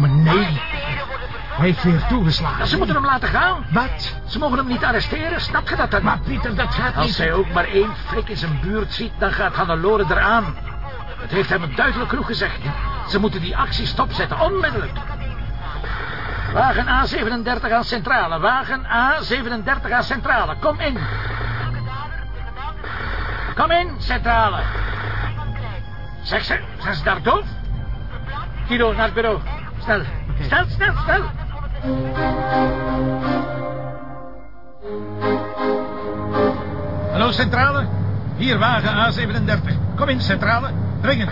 Domme nee. Hij heeft weer toegeslagen. Ze moeten hem laten gaan. Wat? Ze mogen hem niet arresteren, snap je dat dan? Maar Pieter, dat gaat Als niet... hij ook maar één flik in zijn buurt ziet, dan gaat Hannelore eraan. Het heeft hem duidelijk genoeg gezegd. Ze moeten die actie stopzetten, onmiddellijk. Wagen A37 aan Centrale. Wagen A37 aan Centrale. Kom in. Kom in, Centrale. Zeg ze, zijn ze daar doof? Guido, naar het bureau. Snel, snel, snel, snel. Hallo, Centrale? Hier, wagen A37. Kom in, Centrale. Dringend.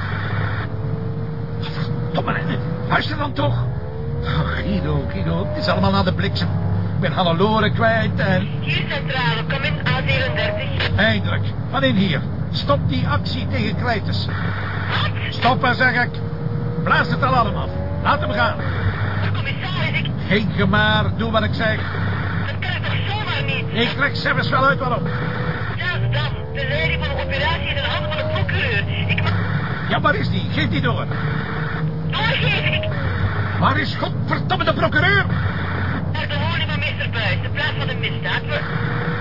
Verdomme, luister dan toch. Oh, Guido, Guido, het is allemaal aan de bliksem. Ik ben Hannelore kwijt en... Hier centrale, kom in A34. Eindelijk. Van in hier. Stop die actie tegen Kleites. Stoppen, zeg ik. Blaas het alarm af. Laat hem gaan. De commissaris, ik... Geen gemaar, doe wat ik zeg. Dat kan ik toch zomaar niet? Ik leg zelfs wel uit waarom. Ja, dan. De leiding van de operatie is in de handen van de procureur. Ik mag... Ja, waar is die? Geef die door. Doorgeven, ik... Waar is godverdomme de procureur? Naar de woning van meester Buis, de plaats van de misdaad. We...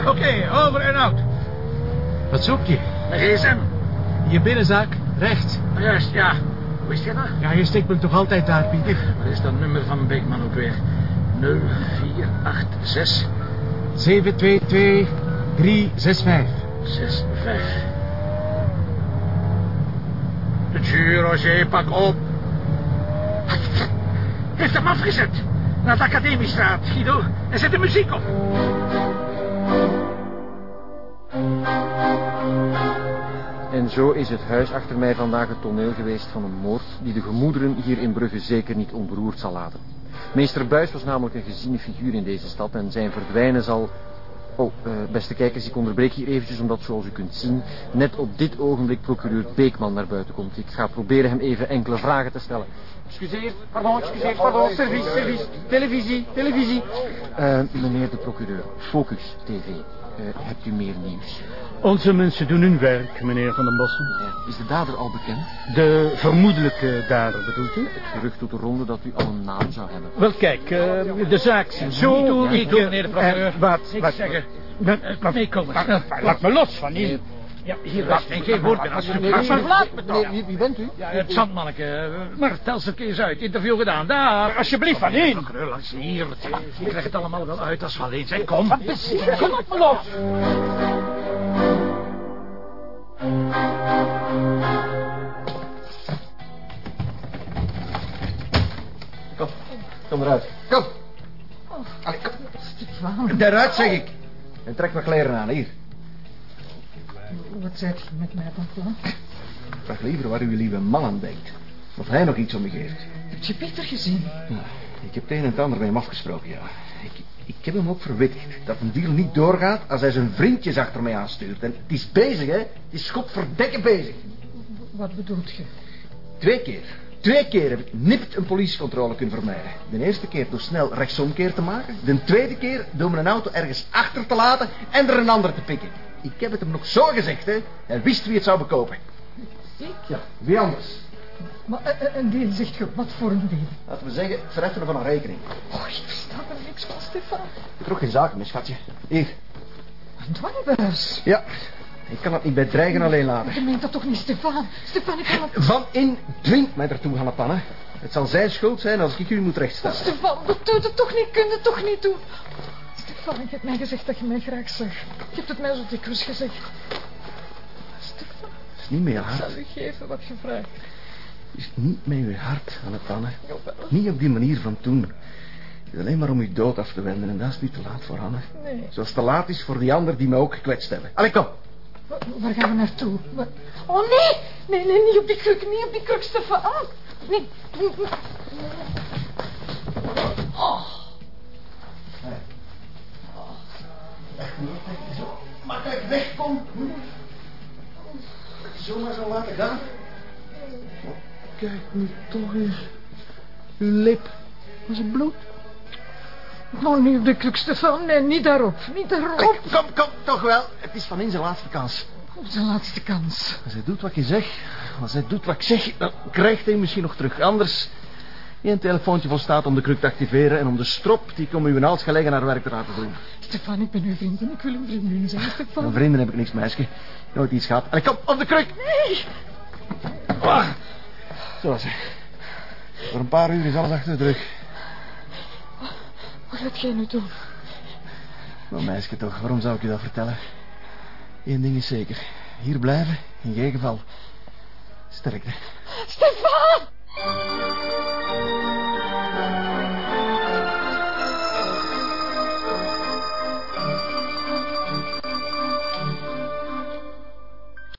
Oké, over en out. Wat zoek je? Mijn gsm. Je binnenzaak, rechts. Juist, ja. Hoe is je dat? Ja, je steekt me toch altijd daar, Pieter? Wat is dat nummer van Beekman ook weer? 0486 722 365. 65. De Tuur, Roger, pak op. Heeft hem afgezet. Naar de Academiestraat, Guido. En zet de muziek op. En zo is het huis achter mij vandaag het toneel geweest van een moord die de gemoederen hier in Brugge zeker niet onberoerd zal laten. Meester Buis was namelijk een geziene figuur in deze stad en zijn verdwijnen zal... Oh, eh, beste kijkers, ik onderbreek hier eventjes omdat, zoals u kunt zien, net op dit ogenblik procureur Beekman naar buiten komt. Ik ga proberen hem even enkele vragen te stellen. Excuseer, pardon, excuseer, pardon, service, service, televisie, televisie. Eh, meneer de procureur, Focus TV, eh, hebt u meer nieuws? Onze mensen doen hun werk, meneer Van den Bossen. Ja, is de dader al bekend? De vermoedelijke dader, bedoelt u? Het gerucht doet de ronde dat u al een naam zou hebben. Wel, kijk, eh, de zaak zit zo... Niet doen, niet ik, doen, meneer de procureur. wat, Niks wat zeggen. Laat me los van hier. Ja, hier, wacht. En geen woord meer. Als je Meneer, verlaat me toch. wie, wie bent u? Ja, het zandmanneke. eh, Maar tel ze een keer eens uit. Interview gedaan. Daar. Alsjeblieft, van in. Procureur, langs hier. Ik leg het allemaal wel uit als we alleen zijn. Kom. Kom op me los. Kom, kom eruit. Kom. Allee, kom. Daaruit, zeg ik. En trek mijn kleren aan, hier. Wat je met mij van plan? Vraag liever waar uw lieve man aan denkt. Of hij nog iets om me geeft. Heb je Pieter gezien? Ja, ik heb het een en het ander met hem afgesproken, ja. Ik, ik heb hem ook verwittigd dat een deal niet doorgaat als hij zijn vriendjes achter mij aanstuurt. En het is bezig, hè. Het is godverdekken bezig. Wat bedoelt je? Twee keer. Twee keer heb ik nipt een politiecontrole kunnen vermijden. De eerste keer door snel rechtsomkeer te maken. De tweede keer door mijn auto ergens achter te laten en er een ander te pikken. Ik heb het hem nog zo gezegd, hè. Hij wist wie het zou bekopen. Ik? Ja, wie anders? Maar eh, eh, een deel zegt je, wat voor een deel? Laten we zeggen, het vereffenen van een rekening. Oh, ik versta er niks van, Stefan. Ik heb er ook geen zaken mee, schatje. Hier. Een dwangbuis. Ja, ik kan het niet bij dreigen alleen laten. Je meent dat toch niet, Stefan? Stefan, ik kan het... Van in dwingt mij ertoe, Pannen. Het zal zijn schuld zijn als ik u moet rechtstellen. Stefan, dat doet het toch niet, kun je het toch niet doen? Je hebt mij gezegd dat je mij graag zag. Je hebt het mij zo dikwijls gezegd. Stefan, Het is niet met je ik zal u geven wat je vraagt. Het is niet met uw hart, Hanne Pannen. Niet op die manier van toen. Het is alleen maar om uw dood af te wenden en dat is nu te laat voor Hanne. Nee. Zoals het te laat is voor die ander die mij ook gekwetst hebben. Allee, kom. Wa- Waar gaan we naartoe? Oh, nee! Nee, nee, niet op die kruk, niet op die kruk, Stefan. Nee. Makkelijk wegkom. Dat je zomaar zo laten gaan. Kijk nu toch eens. Uw lip. Was het bloed? Niet op de kruk, Stefan. Nee, niet daarop. Niet daarop. Kom, kom, kom, toch wel. Het is van in zijn laatste kans. Op de laatste kans. Als hij doet wat je zegt, als hij doet wat ik zeg, dan krijgt hij misschien nog terug. Anders, Eén telefoontje volstaat om de kruk te activeren... en om de strop die ik om uw naals gelegen naar werk te laten doen. Stefan, ik ben uw vriendin. Ik wil uw vriendin zijn, Stefan. Van vrienden heb ik niks, meisje. Nooit iets gehad. En kom, op de kruk! Nee! Wacht. Zo zeg. Voor een paar uur is alles achter de rug. Wat gaat jij nu doen? Maar meisje toch, waarom zou ik je dat vertellen? Eén ding is zeker. Hier blijven, in geen geval. Sterkte. Stefan!